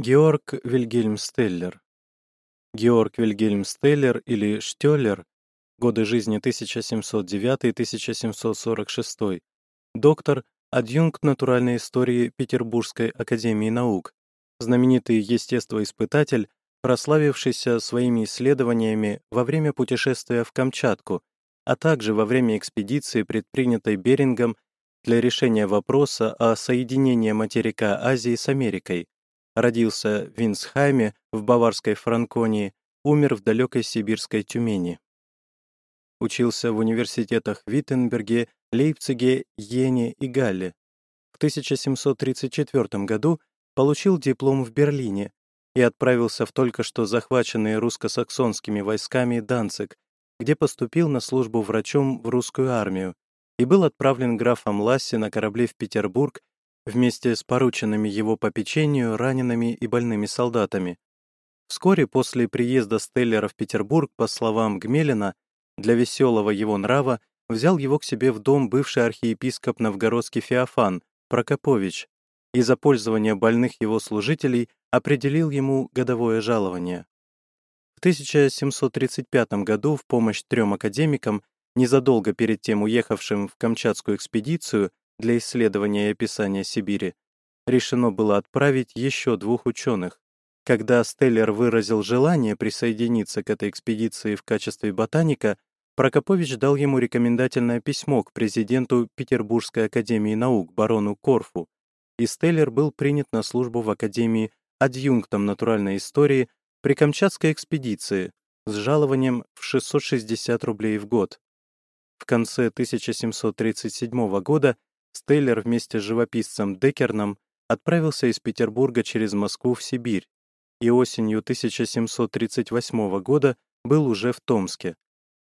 Георг Вильгельм Стеллер. Георг Вильгельм Стеллер или Штеллер, годы жизни 1709-1746, доктор, адъюнкт натуральной истории Петербургской академии наук, знаменитый естествоиспытатель, прославившийся своими исследованиями во время путешествия в Камчатку, а также во время экспедиции, предпринятой Берингом для решения вопроса о соединении материка Азии с Америкой. Родился в Винсхайме в Баварской Франконии, умер в далекой сибирской Тюмени. Учился в университетах Виттенберге, Лейпциге, Йене и Галле. В 1734 году получил диплом в Берлине и отправился в только что захваченный русско-саксонскими войсками Данциг, где поступил на службу врачом в русскую армию и был отправлен графом Ласси на корабле в Петербург вместе с порученными его попечению ранеными и больными солдатами. Вскоре после приезда Стеллера в Петербург, по словам Гмелина, для веселого его нрава взял его к себе в дом бывший архиепископ новгородский Феофан Прокопович и за пользование больных его служителей определил ему годовое жалование. В 1735 году в помощь трем академикам незадолго перед тем уехавшим в Камчатскую экспедицию для исследования и описания Сибири, решено было отправить еще двух ученых. Когда Стеллер выразил желание присоединиться к этой экспедиции в качестве ботаника, Прокопович дал ему рекомендательное письмо к президенту Петербургской академии наук барону Корфу, и Стеллер был принят на службу в академии адъюнктом натуральной истории при Камчатской экспедиции с жалованием в 660 рублей в год. В конце 1737 года Стейлер вместе с живописцем Деккерном отправился из Петербурга через Москву в Сибирь и осенью 1738 года был уже в Томске,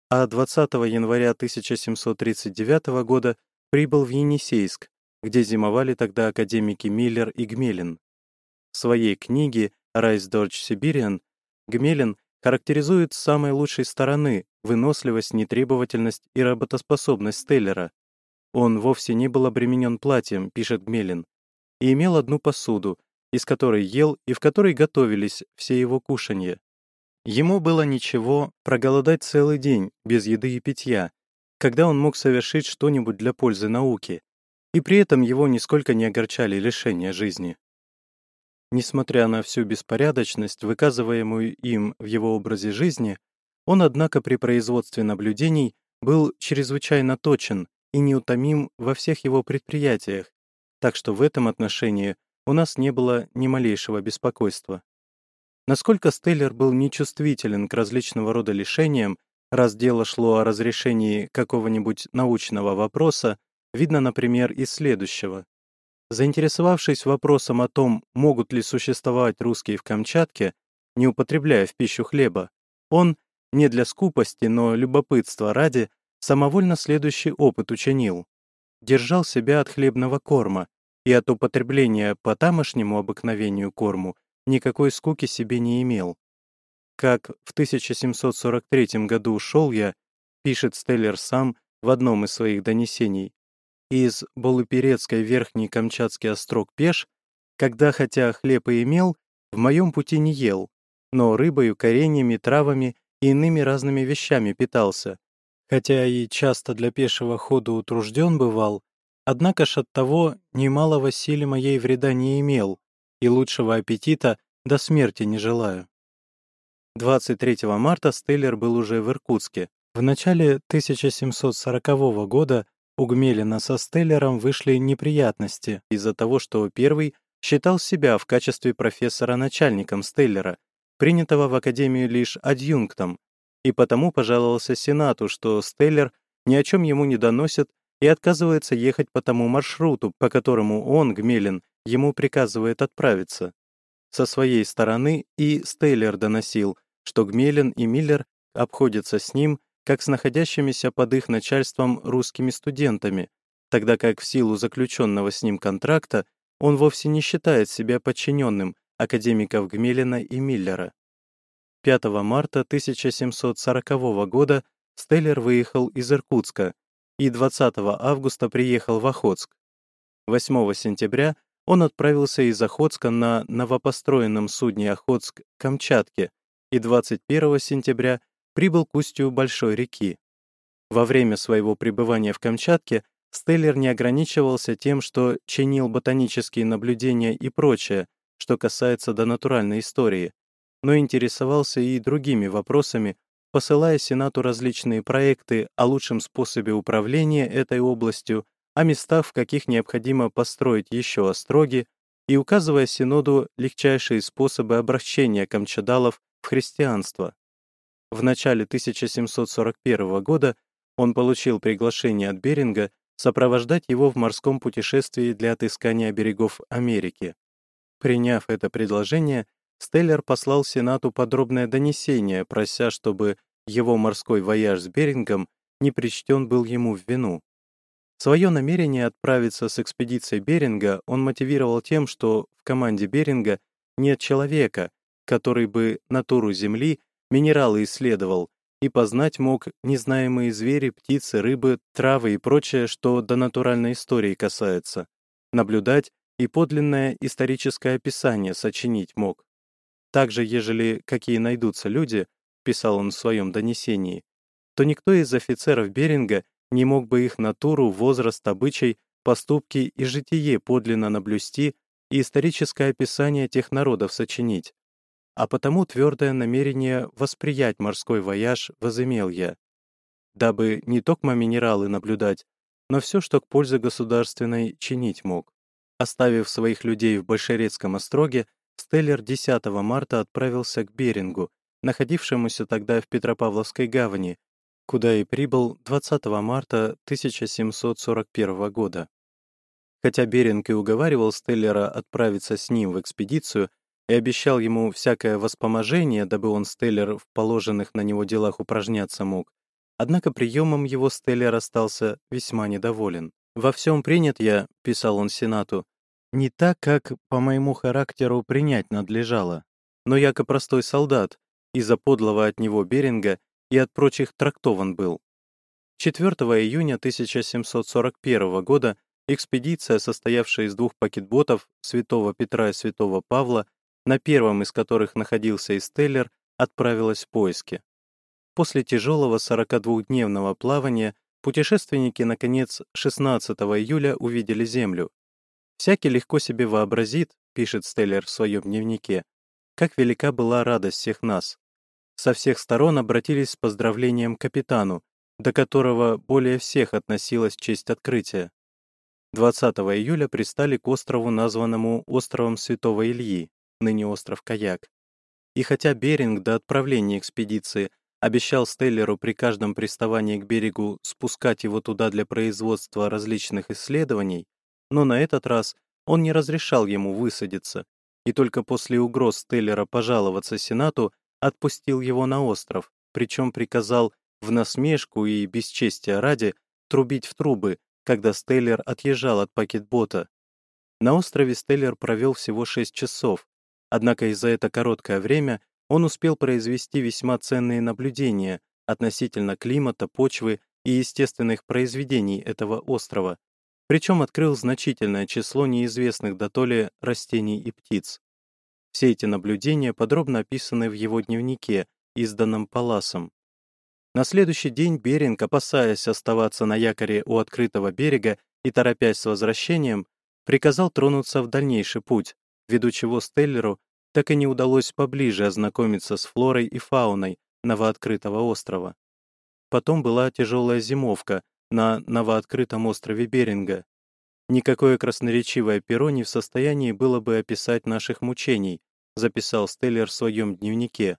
а 20 января 1739 года прибыл в Енисейск, где зимовали тогда академики Миллер и Гмелин. В своей книге «Райсдорч Сибириан» Гмелин характеризует с самой лучшей стороны выносливость, нетребовательность и работоспособность Стеллера. Он вовсе не был обременен платьем, пишет Гмелин, и имел одну посуду, из которой ел и в которой готовились все его кушанья. Ему было ничего проголодать целый день без еды и питья, когда он мог совершить что-нибудь для пользы науки, и при этом его нисколько не огорчали лишения жизни. Несмотря на всю беспорядочность, выказываемую им в его образе жизни, он, однако, при производстве наблюдений был чрезвычайно точен и неутомим во всех его предприятиях, так что в этом отношении у нас не было ни малейшего беспокойства. Насколько Стеллер был нечувствителен к различного рода лишениям, раз дело шло о разрешении какого-нибудь научного вопроса, видно, например, из следующего. Заинтересовавшись вопросом о том, могут ли существовать русские в Камчатке, не употребляя в пищу хлеба, он, не для скупости, но любопытства ради, самовольно следующий опыт учинил. Держал себя от хлебного корма и от употребления по тамошнему обыкновению корму никакой скуки себе не имел. Как в 1743 году ушел я, пишет Стеллер сам в одном из своих донесений, из Болуперецкой Верхний Камчатский острог Пеш, когда хотя хлеб и имел, в моем пути не ел, но рыбою, кореньями, травами и иными разными вещами питался, хотя и часто для пешего хода утружден бывал, однако ж от того немалого силе моей вреда не имел, и лучшего аппетита до смерти не желаю. 23 марта Стеллер был уже в Иркутске. В начале 1740 года у Гмелина со Стеллером вышли неприятности из-за того, что первый считал себя в качестве профессора начальником Стеллера, принятого в Академию лишь адъюнктом, и потому пожаловался Сенату, что Стеллер ни о чем ему не доносит и отказывается ехать по тому маршруту, по которому он, Гмелин, ему приказывает отправиться. Со своей стороны и Стейлер доносил, что Гмелин и Миллер обходятся с ним как с находящимися под их начальством русскими студентами, тогда как в силу заключенного с ним контракта он вовсе не считает себя подчиненным академиков Гмелина и Миллера. 5 марта 1740 года Стеллер выехал из Иркутска и 20 августа приехал в Охотск. 8 сентября он отправился из Охотска на новопостроенном судне «Охотск» Камчатке и 21 сентября прибыл к устью Большой реки. Во время своего пребывания в Камчатке Стеллер не ограничивался тем, что чинил ботанические наблюдения и прочее, что касается донатуральной истории, но интересовался и другими вопросами, посылая Сенату различные проекты о лучшем способе управления этой областью о местах, в каких необходимо построить еще остроги, и указывая Синоду легчайшие способы обращения камчадалов в христианство. В начале 1741 года он получил приглашение от Беринга сопровождать его в морском путешествии для отыскания берегов Америки. Приняв это предложение, Стеллер послал Сенату подробное донесение, прося, чтобы его морской вояж с Берингом не причтен был ему в вину. Свое намерение отправиться с экспедицией Беринга он мотивировал тем, что в команде Беринга нет человека, который бы натуру Земли, минералы исследовал и познать мог незнаемые звери, птицы, рыбы, травы и прочее, что до натуральной истории касается, наблюдать и подлинное историческое описание сочинить мог. Также, ежели какие найдутся люди, писал он в своем донесении, то никто из офицеров Беринга не мог бы их натуру, возраст, обычай, поступки и житие подлинно наблюсти и историческое описание тех народов сочинить. А потому твердое намерение восприять морской вояж возымел я, дабы не токмо минералы наблюдать, но все, что к пользе государственной чинить мог. Оставив своих людей в Большерецком остроге, Стеллер 10 марта отправился к Берингу, находившемуся тогда в Петропавловской гавани, куда и прибыл 20 марта 1741 года. Хотя Беринг и уговаривал Стеллера отправиться с ним в экспедицию и обещал ему всякое воспоможение, дабы он Стеллер в положенных на него делах упражняться мог, однако приемом его Стеллер остался весьма недоволен. «Во всем принят я», — писал он Сенату, «не так, как по моему характеру принять надлежало, но яко простой солдат, из-за подлого от него Беринга и от прочих трактован был. 4 июня 1741 года экспедиция, состоявшая из двух пакетботов Святого Петра и Святого Павла, на первом из которых находился и Стеллер, отправилась в поиски. После тяжелого 42-дневного плавания путешественники, наконец, 16 июля увидели Землю. «Всякий легко себе вообразит», — пишет Стеллер в своем дневнике, «как велика была радость всех нас со всех сторон обратились с поздравлением капитану, до которого более всех относилась честь открытия. 20 июля пристали к острову, названному островом Святого Ильи, ныне остров Каяк. И хотя Беринг до отправления экспедиции обещал Стеллеру при каждом приставании к берегу спускать его туда для производства различных исследований, но на этот раз он не разрешал ему высадиться, и только после угроз Стеллера пожаловаться Сенату отпустил его на остров, причем приказал в насмешку и бесчестия ради трубить в трубы, когда Стеллер отъезжал от пакетбота. На острове Стеллер провел всего 6 часов, однако и за это короткое время он успел произвести весьма ценные наблюдения относительно климата, почвы и естественных произведений этого острова, причем открыл значительное число неизвестных дотоле растений и птиц. Все эти наблюдения подробно описаны в его дневнике, изданном Паласом. На следующий день Беринг, опасаясь оставаться на якоре у открытого берега и торопясь с возвращением, приказал тронуться в дальнейший путь, ввиду чего Стеллеру так и не удалось поближе ознакомиться с флорой и фауной новооткрытого острова. Потом была тяжелая зимовка на новооткрытом острове Беринга. Никакое красноречивое перо не в состоянии было бы описать наших мучений, записал Стеллер в своем дневнике.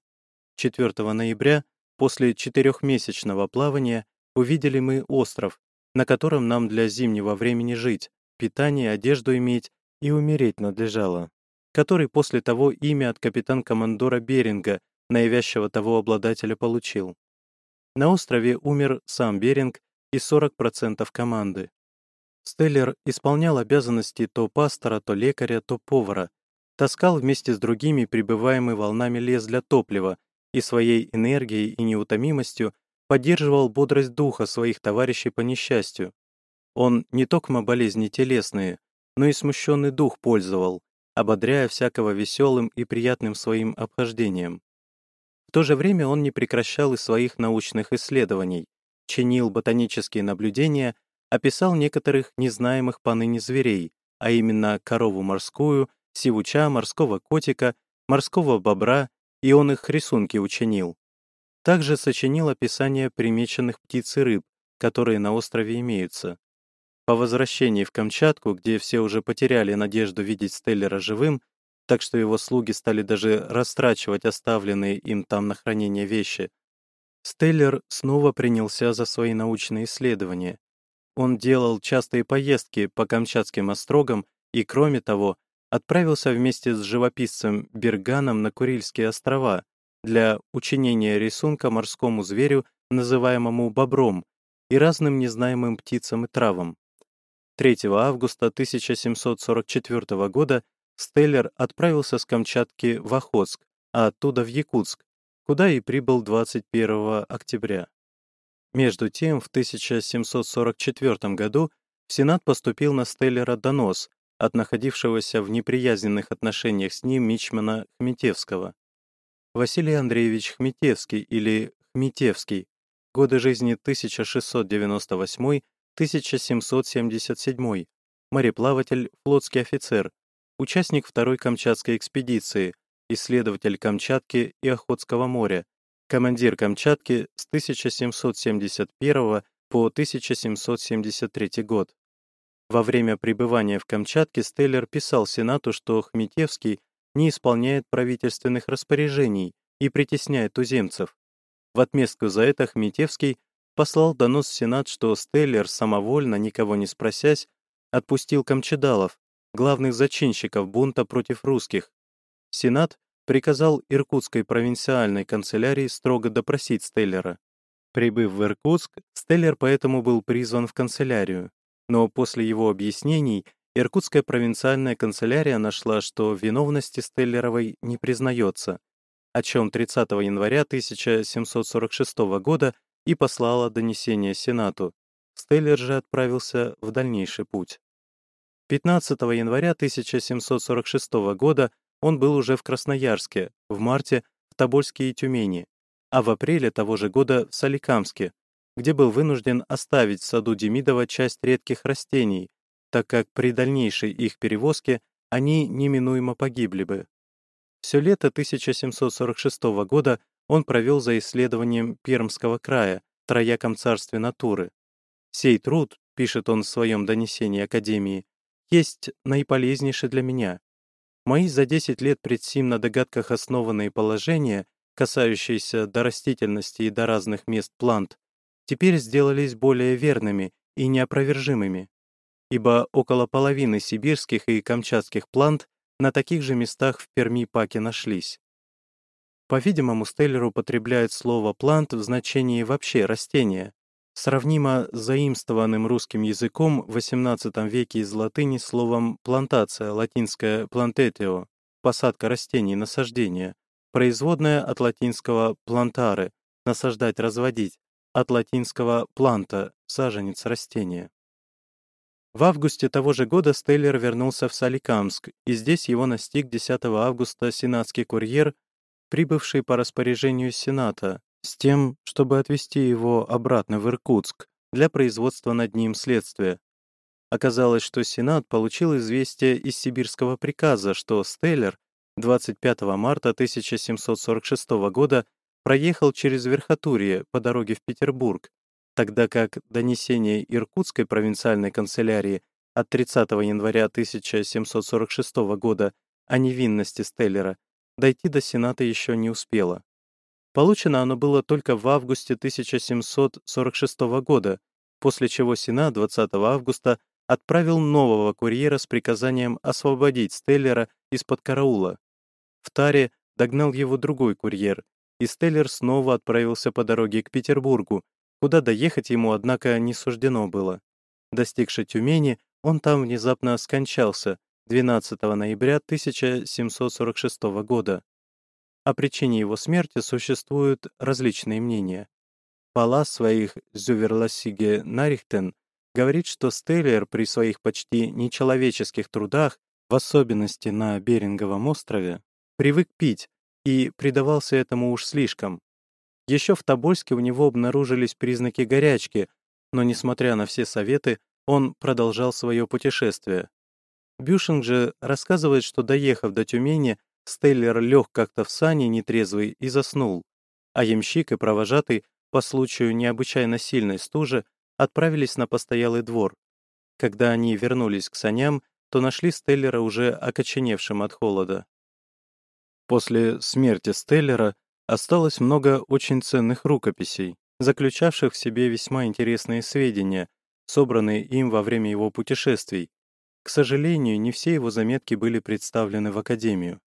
4 ноября, после четырехмесячного плавания, увидели мы остров, на котором нам для зимнего времени жить, питание, одежду иметь и умереть надлежало, который после того имя от капитан-командора Беринга, наявящего того обладателя, получил. На острове умер сам Беринг и 40% команды. Стеллер исполнял обязанности то пастора, то лекаря, то повара, таскал вместе с другими прибываемый волнами лес для топлива и своей энергией и неутомимостью поддерживал бодрость духа своих товарищей по несчастью. Он не только болезни телесные, но и смущенный дух пользовал, ободряя всякого веселым и приятным своим обхождением. В то же время он не прекращал и своих научных исследований, чинил ботанические наблюдения, описал некоторых незнаемых поныне зверей, а именно корову морскую, сивуча, морского котика, морского бобра, и он их рисунки учинил. Также сочинил описание примеченных птиц и рыб, которые на острове имеются. По возвращении в Камчатку, где все уже потеряли надежду видеть Стеллера живым, так что его слуги стали даже растрачивать оставленные им там на хранение вещи, Стеллер снова принялся за свои научные исследования. Он делал частые поездки по камчатским острогам и, кроме того, отправился вместе с живописцем Берганом на Курильские острова для учинения рисунка морскому зверю, называемому бобром, и разным незнаемым птицам и травам. 3 августа 1744 года Стеллер отправился с Камчатки в Охотск, а оттуда в Якутск, куда и прибыл 21 октября. Между тем, в 1744 году в Сенат поступил на Стеллера донос от находившегося в неприязненных отношениях с ним мичмана Хметевского. Василий Андреевич Хметевский или Хметевский, годы жизни 1698-1777, мореплаватель, флотский офицер, участник второй Камчатской экспедиции, исследователь Камчатки и Охотского моря, командир Камчатки с 1771 по 1773 год. Во время пребывания в Камчатке Стеллер писал Сенату, что Хметевский не исполняет правительственных распоряжений и притесняет туземцев. В отместку за это Хметевский послал донос в Сенат, что Стеллер самовольно, никого не спросясь, отпустил камчедалов, главных зачинщиков бунта против русских. Сенат приказал Иркутской провинциальной канцелярии строго допросить Стеллера. Прибыв в Иркутск, Стеллер поэтому был призван в канцелярию, но после его объяснений Иркутская провинциальная канцелярия нашла, что виновности Стеллеровой не признается, о чем 30 января 1746 года и послала донесение Сенату. Стеллер же отправился в дальнейший путь. 15 января 1746 года он был уже в Красноярске, в марте в Тобольске и Тюмени, а в апреле того же года в Соликамске, где был вынужден оставить в саду Демидова часть редких растений, так как при дальнейшей их перевозке они неминуемо погибли бы. Все лето 1746 года он провел за исследованием Пермского края, трояком царстве натуры. «Сей труд», — пишет он в своем донесении Академии, «есть наиполезнейший для меня. Мои за 10 лет предсим на догадках основанные положения, касающиеся до растительности и до разных мест плант, теперь сделались более верными и неопровержимыми, ибо около половины сибирских и камчатских плант на таких же местах в Перми-Паке нашлись. По-видимому, Стеллер употребляет слово «плант» в значении вообще растения, сравнимо с заимствованным русским языком в XVIII веке из латыни словом «плантация», латинское «plantetio», посадка растений, насаждение, производное от латинского «plantare», насаждать, разводить, от латинского «planta», саженец растения. В августе того же года Стейлер вернулся в Соликамск, и здесь его настиг 10 августа сенатский курьер, прибывший по распоряжению Сената, с тем, чтобы отвезти его обратно в Иркутск для производства над ним следствия. Оказалось, что Сенат получил известие из сибирского приказа, что Стеллер 25 марта 1746 года проехал через Верхотурье по дороге в Петербург, тогда как донесение Иркутской провинциальной канцелярии от 30 января 1746 года о невинности Стеллера дойти до Сената еще не успело. Получено оно было только в августе 1746 года, после чего Сенат 20 августа отправил нового курьера с приказанием освободить Стеллера из-под караула. В Таре догнал его другой курьер, и Стеллер снова отправился по дороге к Петербургу, куда доехать ему, однако, не суждено было. Достигши Тюмени, он там внезапно скончался 12 ноября 1746 года. О причине его смерти существуют различные мнения. Палас своих Зюверласиге Нарихтен говорит, что Стеллер при своих почти нечеловеческих трудах, в особенности на Беринговом острове, привык пить и предавался этому уж слишком. Еще в Тобольске у него обнаружились признаки горячки, но, несмотря на все советы, он продолжал свое путешествие. Бюшинг же рассказывает, что, доехав до Тюмени, Стеллер лег как-то в сани нетрезвый и заснул, а ямщик и провожатый по случаю необычайно сильной стужи отправились на постоялый двор. Когда они вернулись к саням, то нашли Стеллера уже окоченевшим от холода. После смерти Стеллера осталось много очень ценных рукописей, заключавших в себе весьма интересные сведения, собранные им во время его путешествий. К сожалению, не все его заметки были представлены в Академию.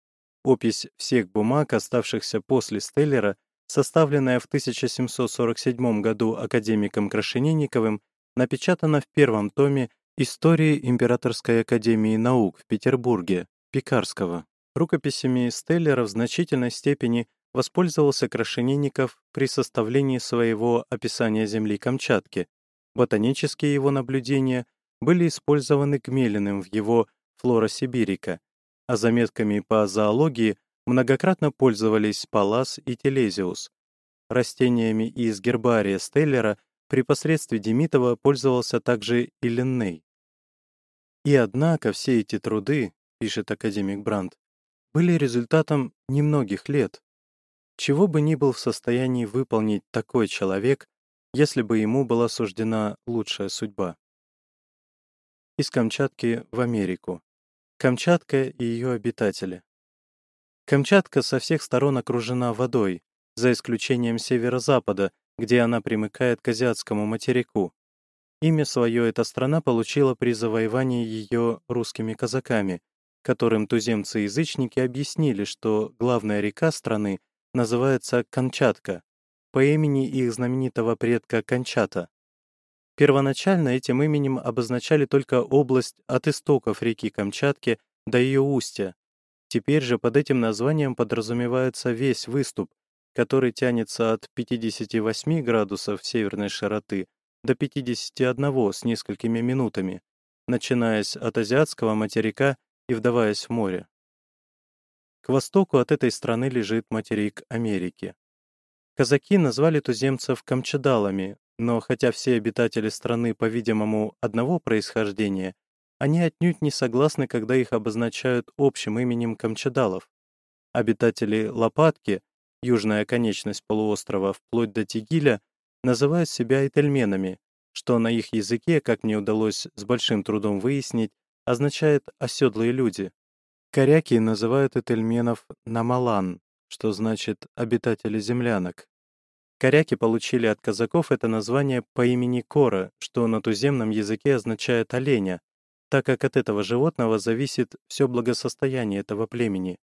Опись всех бумаг, оставшихся после Стеллера, составленная в 1747 году академиком Крашенинниковым, напечатана в первом томе «Истории Императорской академии наук» в Петербурге, Пекарского. Рукописями Стеллера в значительной степени воспользовался Крашенинников при составлении своего описания Земли Камчатки. Ботанические его наблюдения были использованы Гмелиным в его «Флора Сибирика», а заметками по зоологии многократно пользовались Палас и Телезиус. Растениями из гербария Стеллера при посредстве Демитова пользовался также и Линней. И однако все эти труды, пишет академик Брандт, были результатом немногих лет. Чего бы ни был в состоянии выполнить такой человек, если бы ему была суждена лучшая судьба. Из Камчатки в Америку. Камчатка и ее обитатели. Камчатка со всех сторон окружена водой, за исключением северо-запада, где она примыкает к азиатскому материку. Имя свое эта страна получила при завоевании ее русскими казаками, которым туземцы-язычники объяснили, что главная река страны называется Камчатка, по имени их знаменитого предка Кончата. Первоначально этим именем обозначали только область от истоков реки Камчатки до ее устья. Теперь же под этим названием подразумевается весь выступ, который тянется от 58 градусов северной широты до 51 с несколькими минутами, начинаясь от азиатского материка и вдаваясь в море. К востоку от этой страны лежит материк Америки. Казаки назвали туземцев камчадалами, но хотя все обитатели страны, по-видимому, одного происхождения, они отнюдь не согласны, когда их обозначают общим именем камчадалов. Обитатели Лопатки, южная конечность полуострова вплоть до Тигиля, называют себя этельменами, что на их языке, как мне удалось с большим трудом выяснить, означает «оседлые люди». Коряки называют этельменов «намалан», что значит «обитатели землянок». Коряки получили от казаков это название по имени Кора, что на туземном языке означает «оленя», так как от этого животного зависит все благосостояние этого племени.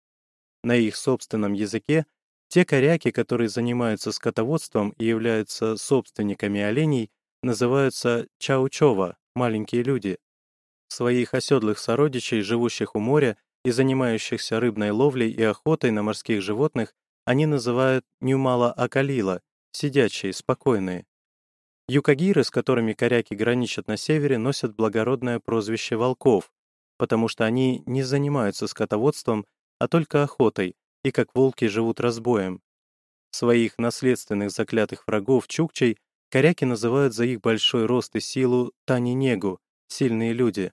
На их собственном языке те коряки, которые занимаются скотоводством и являются собственниками оленей, называются чаучова, маленькие люди. Своих оседлых сородичей, живущих у моря и занимающихся рыбной ловлей и охотой на морских животных, они называют нюмала-акалила, сидячие, спокойные. Юкагиры, с которыми коряки граничат на севере, носят благородное прозвище волков, потому что они не занимаются скотоводством, а только охотой, и как волки живут разбоем. Своих наследственных заклятых врагов чукчей коряки называют за их большой рост и силу Тани-Негу, сильные люди,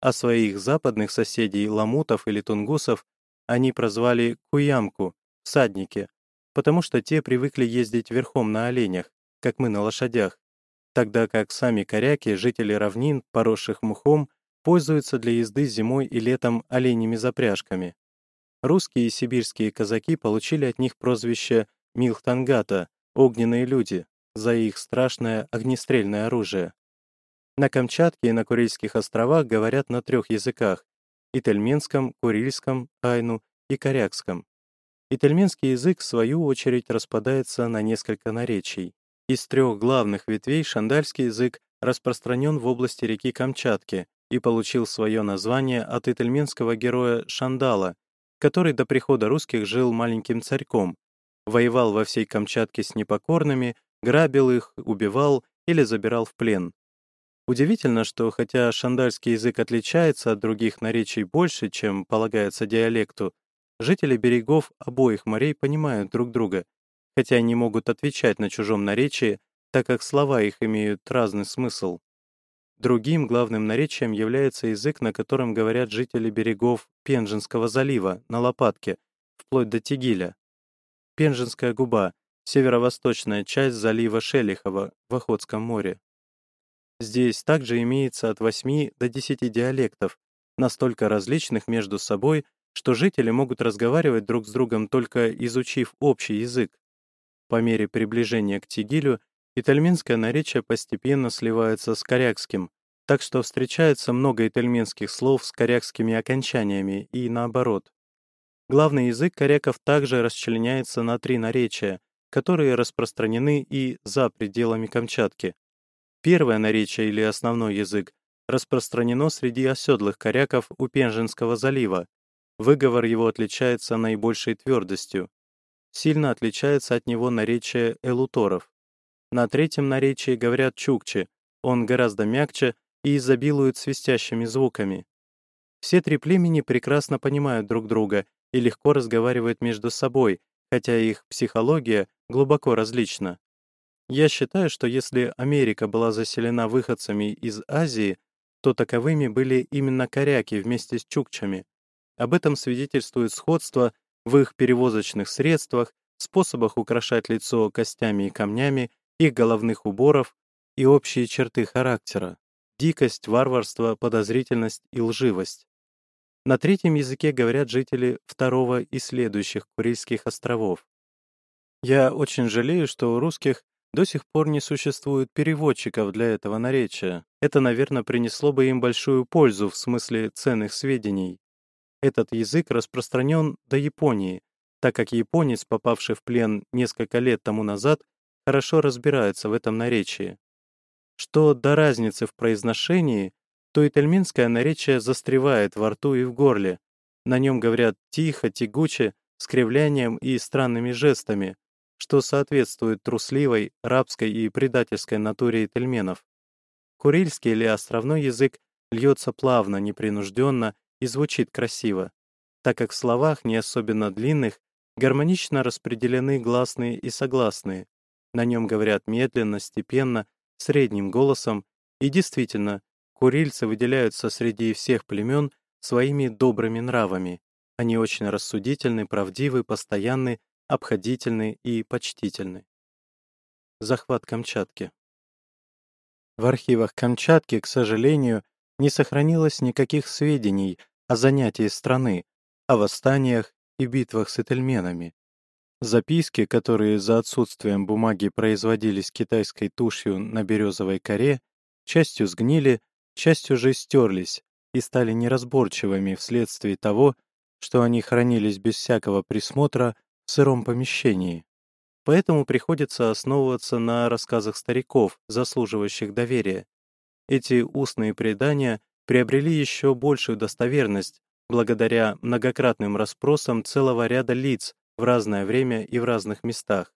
а своих западных соседей ламутов или тунгусов они прозвали Куямку, всадники, потому что те привыкли ездить верхом на оленях, как мы на лошадях, тогда как сами коряки, жители равнин, поросших мухом, пользуются для езды зимой и летом оленями запряжками. Русские и сибирские казаки получили от них прозвище Милхтангата — огненные люди, за их страшное огнестрельное оружие. На Камчатке и на Курильских островах говорят на трех языках — ительменском, курильском, айну и корякском. Ительменский язык, в свою очередь, распадается на несколько наречий. Из трех главных ветвей шандальский язык распространен в области реки Камчатки и получил свое название от ительменского героя Шандала, который до прихода русских жил маленьким царьком, воевал во всей Камчатке с непокорными, грабил их, убивал или забирал в плен. Удивительно, что хотя шандальский язык отличается от других наречий больше, чем полагается диалекту, жители берегов обоих морей понимают друг друга, хотя они могут отвечать на чужом наречии, так как слова их имеют разный смысл. Другим главным наречием является язык, на котором говорят жители берегов Пенжинского залива на Лопатке, вплоть до Тигиля. Пенжинская губа — северо-восточная часть залива Шелихова в Охотском море. Здесь также имеется от 8 до 10 диалектов, настолько различных между собой, что жители могут разговаривать друг с другом только изучив общий язык. По мере приближения к Тигилю итальминское наречие постепенно сливается с корякским, так что встречается много итальминских слов с корякскими окончаниями и наоборот. Главный язык коряков также расчленяется на три наречия, которые распространены и за пределами Камчатки. Первое наречие или основной язык распространено среди оседлых коряков у Пенжинского залива. Выговор его отличается наибольшей твердостью. Сильно отличается от него наречие элуторов. На третьем наречии говорят чукчи, он гораздо мягче и изобилует свистящими звуками. Все три племени прекрасно понимают друг друга и легко разговаривают между собой, хотя их психология глубоко различна. Я считаю, что если Америка была заселена выходцами из Азии, то таковыми были именно коряки вместе с чукчами. Об этом свидетельствует сходство в их перевозочных средствах, способах украшать лицо костями и камнями, их головных уборов и общие черты характера — дикость, варварство, подозрительность и лживость. На третьем языке говорят жители второго и следующих Курильских островов. Я очень жалею, что у русских до сих пор не существует переводчиков для этого наречия. Это, наверное, принесло бы им большую пользу в смысле ценных сведений. Этот язык распространен до Японии, так как японец, попавший в плен несколько лет тому назад, хорошо разбирается в этом наречии. Что до разницы в произношении, то итальминское наречие застревает во рту и в горле. На нем говорят тихо, тягуче, с кривлянием и странными жестами, что соответствует трусливой, рабской и предательской натуре итальменов. Курильский или островной язык льется плавно, непринужденно и звучит красиво, так как в словах, не особенно длинных, гармонично распределены гласные и согласные. На нем говорят медленно, степенно, средним голосом, и действительно, курильцы выделяются среди всех племен своими добрыми нравами. Они очень рассудительны, правдивы, постоянны обходительны и почтительны. Захват Камчатки. В архивах Камчатки, к сожалению, не сохранилось никаких сведений о занятии страны, о восстаниях и битвах с этельменами. Записки, которые за отсутствием бумаги производились китайской тушью на березовой коре, частью сгнили, частью же стерлись и стали неразборчивыми вследствие того, что они хранились без всякого присмотра в сыром помещении. Поэтому приходится основываться на рассказах стариков, заслуживающих доверия. Эти устные предания приобрели еще большую достоверность благодаря многократным расспросам целого ряда лиц в разное время и в разных местах.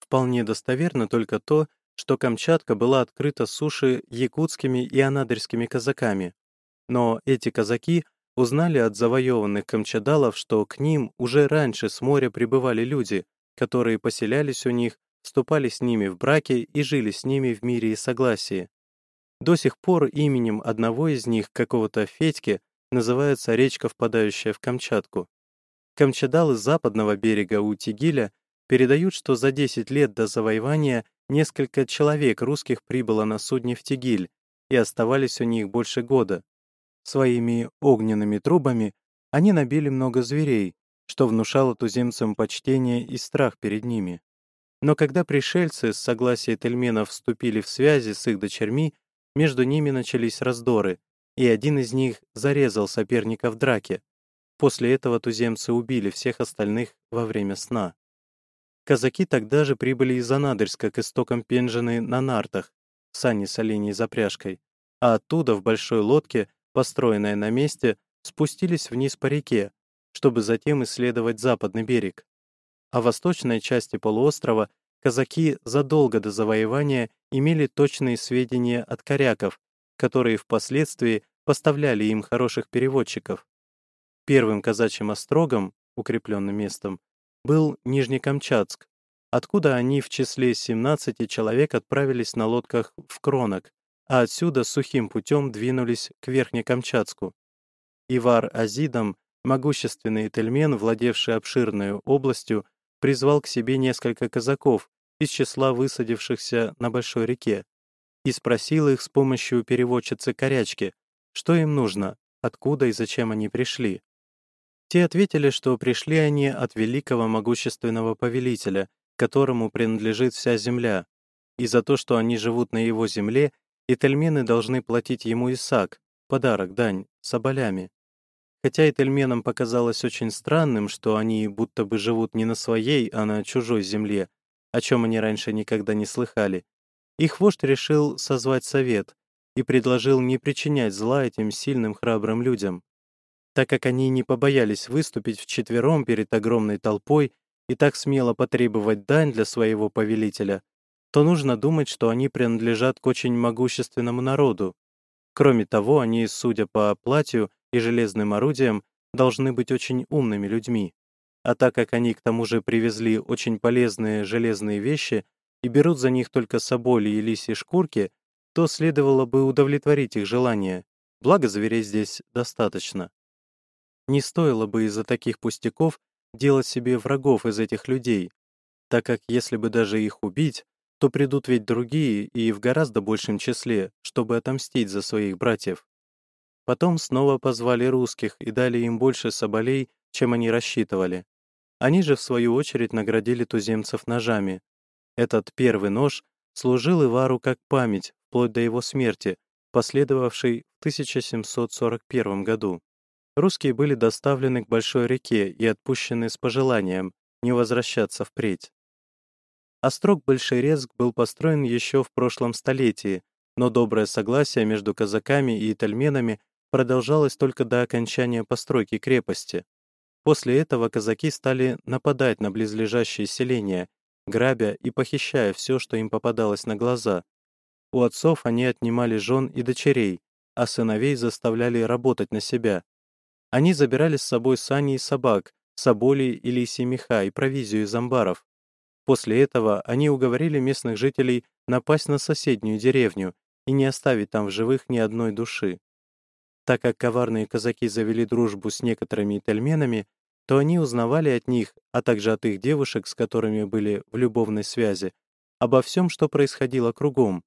Вполне достоверно только то, что Камчатка была открыта суши якутскими и анадырскими казаками. Но эти казаки узнали от завоеванных камчадалов, что к ним уже раньше с моря прибывали люди, которые поселялись у них, вступали с ними в браки и жили с ними в мире и согласии. До сих пор именем одного из них, какого-то Федьки, называется речка, впадающая в Камчатку. Камчадалы западного берега у Тигиля передают, что за 10 лет до завоевания несколько человек русских прибыло на судне в Тигиль и оставались у них больше года. Своими огненными трубами они набили много зверей, что внушало туземцам почтение и страх перед ними. Но когда пришельцы с согласия тельменов вступили в связи с их дочерьми, между ними начались раздоры, и один из них зарезал соперника в драке. После этого туземцы убили всех остальных во время сна. Казаки тогда же прибыли из Анадырска к истокам Пенжины на нартах, сани с оленей запряжкой, а оттуда в большой лодке построенная на месте, спустились вниз по реке, чтобы затем исследовать западный берег. О восточной части полуострова казаки задолго до завоевания имели точные сведения от коряков, которые впоследствии поставляли им хороших переводчиков. Первым казачьим острогом, укрепленным местом, был Нижнекамчатск, откуда они в числе 17 человек отправились на лодках в Кронок, а отсюда сухим путем двинулись к Верхнекамчатску. Ивар Азидом, могущественный тельмен, владевший обширной областью, призвал к себе несколько казаков из числа высадившихся на большой реке и спросил их с помощью переводчицы Корячки, что им нужно, откуда и зачем они пришли. Те ответили, что пришли они от великого могущественного повелителя, которому принадлежит вся земля, и за то, что они живут на его земле, итальмены должны платить ему Исаак, подарок, дань, соболями. Хотя итальменам показалось очень странным, что они будто бы живут не на своей, а на чужой земле, о чем они раньше никогда не слыхали, их вождь решил созвать совет и предложил не причинять зла этим сильным храбрым людям. Так как они не побоялись выступить вчетвером перед огромной толпой и так смело потребовать дань для своего повелителя, то нужно думать, что они принадлежат к очень могущественному народу. Кроме того, они, судя по платью и железным орудиям, должны быть очень умными людьми. А так как они к тому же привезли очень полезные железные вещи и берут за них только соболи и лисьи шкурки, то следовало бы удовлетворить их желания, благо зверей здесь достаточно. Не стоило бы из-за таких пустяков делать себе врагов из этих людей, так как если бы даже их убить, то придут ведь другие и в гораздо большем числе, чтобы отомстить за своих братьев. Потом снова позвали русских и дали им больше соболей, чем они рассчитывали. Они же, в свою очередь, наградили туземцев ножами. Этот первый нож служил Ивару как память, вплоть до его смерти, последовавшей в 1741 году. Русские были доставлены к большой реке и отпущены с пожеланием не возвращаться впредь. Острог Большерезк был построен еще в прошлом столетии, но доброе согласие между казаками и итальменами продолжалось только до окончания постройки крепости. После этого казаки стали нападать на близлежащие селения, грабя и похищая все, что им попадалось на глаза. У отцов они отнимали жен и дочерей, а сыновей заставляли работать на себя, они забирали с собой сани и собак, соболи и лисьи и провизию из амбаров. После этого они уговорили местных жителей напасть на соседнюю деревню и не оставить там в живых ни одной души. Так как коварные казаки завели дружбу с некоторыми итальменами, то они узнавали от них, а также от их девушек, с которыми были в любовной связи, обо всем, что происходило кругом,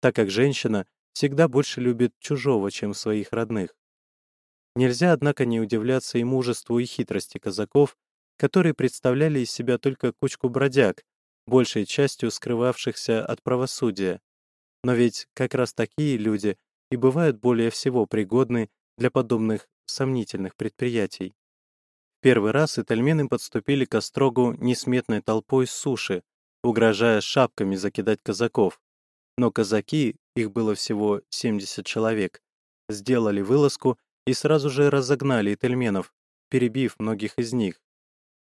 так как женщина всегда больше любит чужого, чем своих родных. Нельзя, однако, не удивляться и мужеству, и хитрости казаков, которые представляли из себя только кучку бродяг, большей частью скрывавшихся от правосудия. Но ведь как раз такие люди и бывают более всего пригодны для подобных сомнительных предприятий. Первый раз итальмены подступили к острогу несметной толпой с суши, угрожая шапками закидать казаков. Но казаки, их было всего 70 человек, сделали вылазку и сразу же разогнали итальменов, перебив многих из них.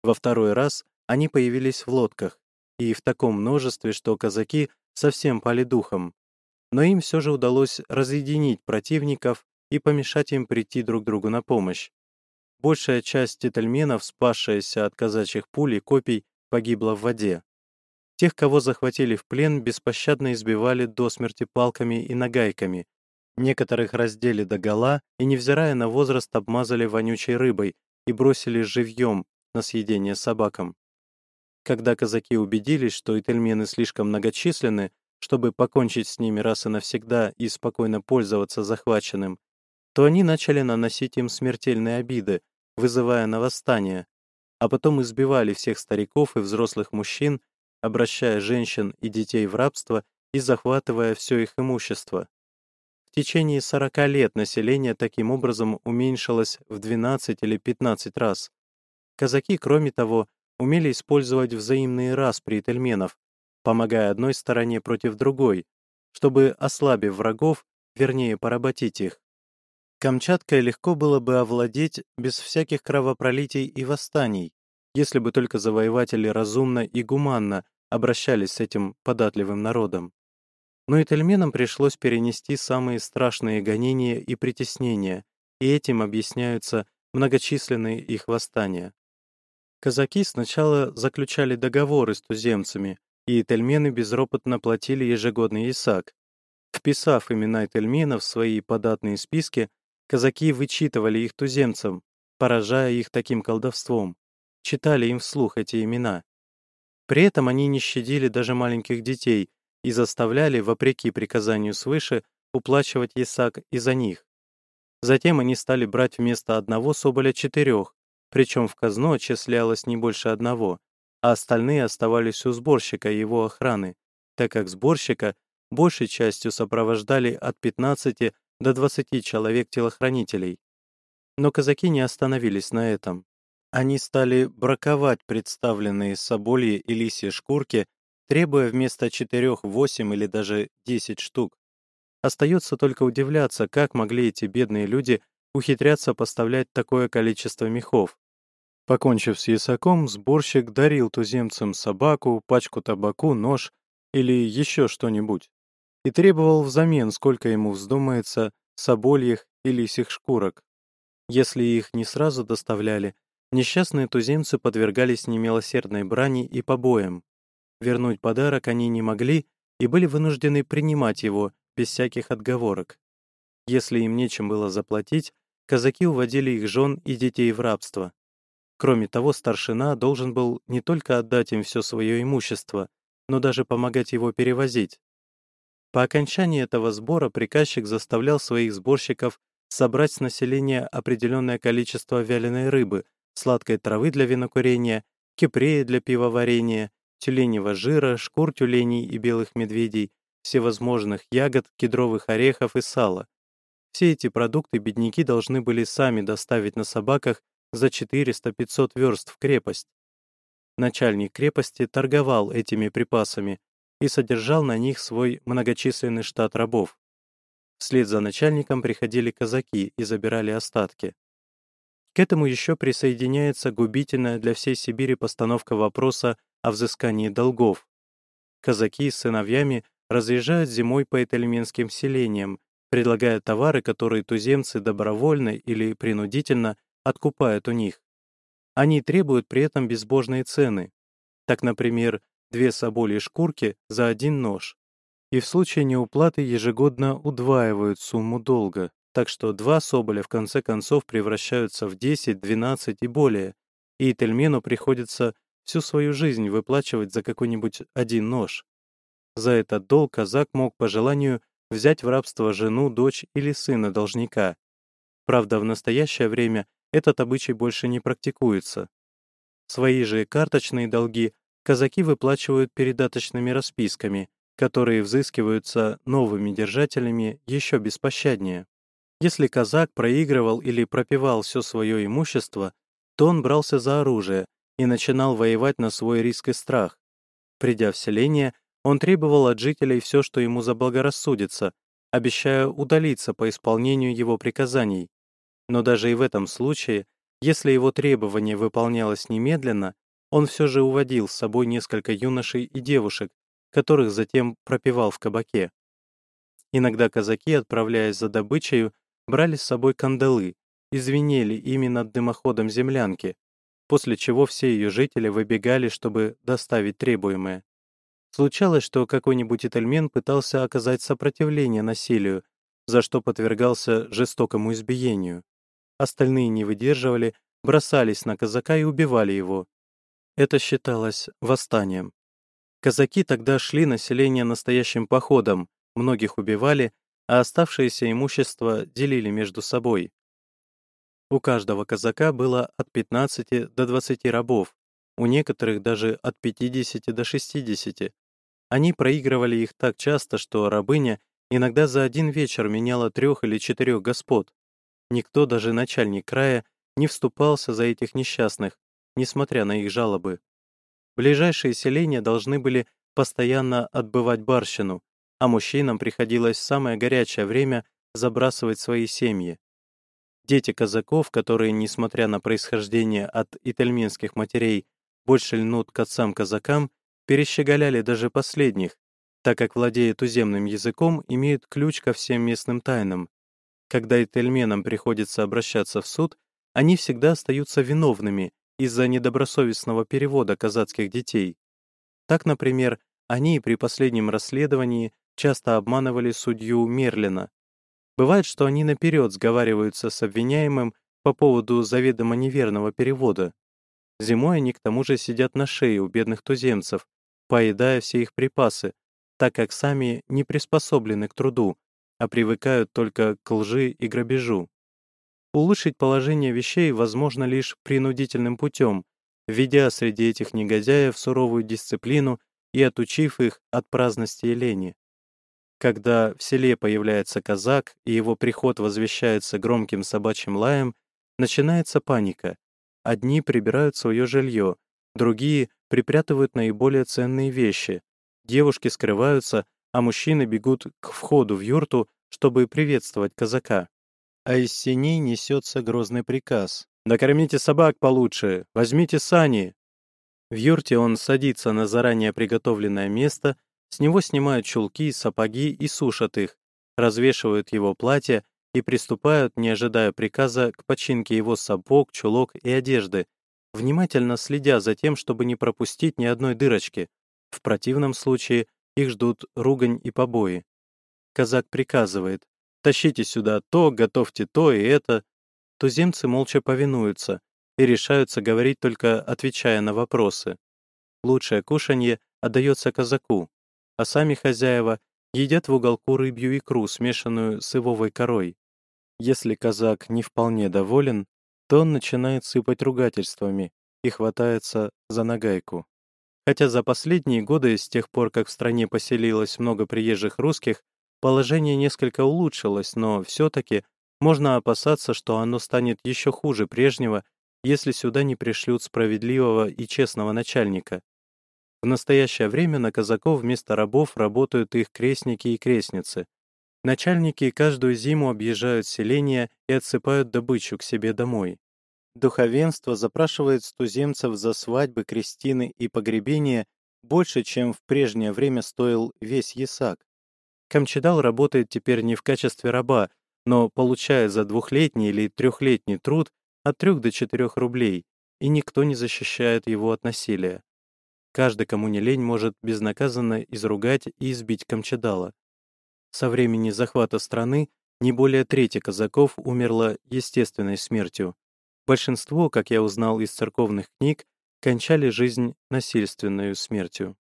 Во второй раз они появились в лодках, и в таком множестве, что казаки совсем пали духом. Но им все же удалось разъединить противников и помешать им прийти друг другу на помощь. Большая часть итальменов, спасшаяся от казачьих пуль и копий, погибла в воде. Тех, кого захватили в плен, беспощадно избивали до смерти палками и нагайками, Некоторых раздели догола и, невзирая на возраст, обмазали вонючей рыбой и бросили живьем на съедение собакам. Когда казаки убедились, что итальмены слишком многочисленны, чтобы покончить с ними раз и навсегда и спокойно пользоваться захваченным, то они начали наносить им смертельные обиды, вызывая на восстание, а потом избивали всех стариков и взрослых мужчин, обращая женщин и детей в рабство и захватывая все их имущество. В течение 40 лет население таким образом уменьшилось в 12 или 15 раз. Казаки, кроме того, умели использовать взаимные распри тельменов, помогая одной стороне против другой, чтобы, ослабив врагов, вернее поработить их. Камчаткой легко было бы овладеть без всяких кровопролитий и восстаний, если бы только завоеватели разумно и гуманно обращались с этим податливым народом. Но и тельменам пришлось перенести самые страшные гонения и притеснения, и этим объясняются многочисленные их восстания. Казаки сначала заключали договоры с туземцами, и тельмены безропотно платили ежегодный исак. Вписав имена тельменов в свои податные списки, казаки вычитывали их туземцам, поражая их таким колдовством, читали им вслух эти имена. При этом они не щадили даже маленьких детей и заставляли, вопреки приказанию свыше, уплачивать исак и за них. Затем они стали брать вместо одного соболя четырех, причем в казну отчислялось не больше одного, а остальные оставались у сборщика и его охраны, так как сборщика большей частью сопровождали от 15 до 20 человек-телохранителей. Но казаки не остановились на этом. Они стали браковать представленные собольи и лисьи шкурки, требуя вместо четырех восемь или даже десять штук. Остается только удивляться, как могли эти бедные люди ухитряться поставлять такое количество мехов. Покончив с ясаком, сборщик дарил туземцам собаку, пачку табаку, нож или еще что-нибудь и требовал взамен, сколько ему вздумается, собольих и лисих шкурок. Если их не сразу доставляли, несчастные туземцы подвергались немилосердной брани и побоям. Вернуть подарок они не могли и были вынуждены принимать его без всяких отговорок. Если им нечем было заплатить, казаки уводили их жен и детей в рабство. Кроме того, старшина должен был не только отдать им все свое имущество, но даже помогать его перевозить. По окончании этого сбора приказчик заставлял своих сборщиков собрать с населения определенное количество вяленой рыбы, сладкой травы для винокурения, кипрея для пивоварения, тюленевого жира, шкур тюленей и белых медведей, всевозможных ягод, кедровых орехов и сала. Все эти продукты бедняки должны были сами доставить на собаках за 400-500 верст в крепость. Начальник крепости торговал этими припасами, и содержал на них свой многочисленный штат рабов. Вслед за начальником приходили казаки и забирали остатки. К этому еще присоединяется губительная для всей Сибири постановка вопроса о взыскании долгов. Казаки с сыновьями разъезжают зимой по этельменским селениям, предлагая товары, которые туземцы добровольно или принудительно откупают у них. Они требуют при этом безбожные цены. Так, например, две соболи шкурки за один нож. И в случае неуплаты ежегодно удваивают сумму долга, так что два соболя в конце концов превращаются в 10, 12 и более, и Тельмену приходится всю свою жизнь выплачивать за какой-нибудь один нож. За этот долг казак мог по желанию взять в рабство жену, дочь или сына должника. Правда, в настоящее время этот обычай больше не практикуется. Свои же карточные долги казаки выплачивают передаточными расписками, которые взыскиваются новыми держателями еще беспощаднее. Если казак проигрывал или пропивал все свое имущество, то он брался за оружие и начинал воевать на свой риск и страх. Придя в селение, он требовал от жителей все, что ему заблагорассудится, обещая удалиться по исполнению его приказаний. Но даже и в этом случае, если его требование выполнялось немедленно, он все же уводил с собой несколько юношей и девушек, которых затем пропивал в кабаке. Иногда казаки, отправляясь за добычей, брали с собой кандалы и звенели ими над дымоходом землянки, после чего все ее жители выбегали, чтобы доставить требуемое. Случалось, что какой-нибудь итальмен пытался оказать сопротивление насилию, за что подвергался жестокому избиению. Остальные не выдерживали, бросались на казака и убивали его, это считалось восстанием. Казаки тогда шли население настоящим походом, многих убивали, а оставшееся имущество делили между собой. У каждого казака было от 15 до 20 рабов, у некоторых даже от 50 до 60. Они проигрывали их так часто, что рабыня иногда за один вечер меняла трех или четырех господ. Никто, даже начальник края, не вступался за этих несчастных, несмотря на их жалобы. Ближайшие селения должны были постоянно отбывать барщину, а мужчинам приходилось в самое горячее время забрасывать свои семьи. Дети казаков, которые, несмотря на происхождение от итальменских матерей, больше льнут к отцам-казакам, перещеголяли даже последних, так как, владея туземным языком, имеют ключ ко всем местным тайнам. Когда этельменам приходится обращаться в суд, они всегда остаются виновными из-за недобросовестного перевода казацких детей. Так, например, они при последнем расследовании часто обманывали судью Мерлина. Бывает, что они наперед сговариваются с обвиняемым по поводу заведомо неверного перевода. Зимой они к тому же сидят на шее у бедных туземцев, поедая все их припасы, так как сами не приспособлены к труду, а привыкают только к лжи и грабежу. Улучшить положение вещей возможно лишь принудительным путем, введя среди этих негодяев суровую дисциплину и отучив их от праздности и лени. Когда в селе появляется казак, и его приход возвещается громким собачьим лаем, начинается паника. Одни прибирают свое жилье, другие припрятывают наиболее ценные вещи. Девушки скрываются, а мужчины бегут к входу в юрту, чтобы приветствовать казака. А из синей несется грозный приказ. «Накормите собак получше! Возьмите сани!» В юрте он садится на заранее приготовленное место, с него снимают чулки, сапоги и сушат их, развешивают его платье и приступают, не ожидая приказа, к починке его сапог, чулок и одежды, внимательно следя за тем, чтобы не пропустить ни одной дырочки. В противном случае их ждут ругань и побои. Казак приказывает «Тащите сюда то, готовьте то и это». Туземцы молча повинуются и решаются говорить только отвечая на вопросы. Лучшее кушанье отдается казаку, а сами хозяева едят в уголку рыбью икру, смешанную с ивовой корой. Если казак не вполне доволен, то он начинает сыпать ругательствами и хватается за нагайку. Хотя за последние годы, с тех пор, как в стране поселилось много приезжих русских, положение несколько улучшилось, но все-таки можно опасаться, что оно станет еще хуже прежнего, если сюда не пришлют справедливого и честного начальника. В настоящее время на казаков вместо рабов работают их крестники и крестницы. Начальники каждую зиму объезжают селения и отсыпают добычу к себе домой. Духовенство запрашивает с туземцев за свадьбы, крестины и погребения больше, чем в прежнее время стоил весь ясак. Камчедал работает теперь не в качестве раба, но получает за двухлетний или трехлетний труд от 3 до 4 рублей, и никто не защищает его от насилия. Каждый, кому не лень, может безнаказанно изругать и избить Камчедала. Со времени захвата страны не более трети казаков умерло естественной смертью. Большинство, как я узнал из церковных книг, кончали жизнь насильственной смертью.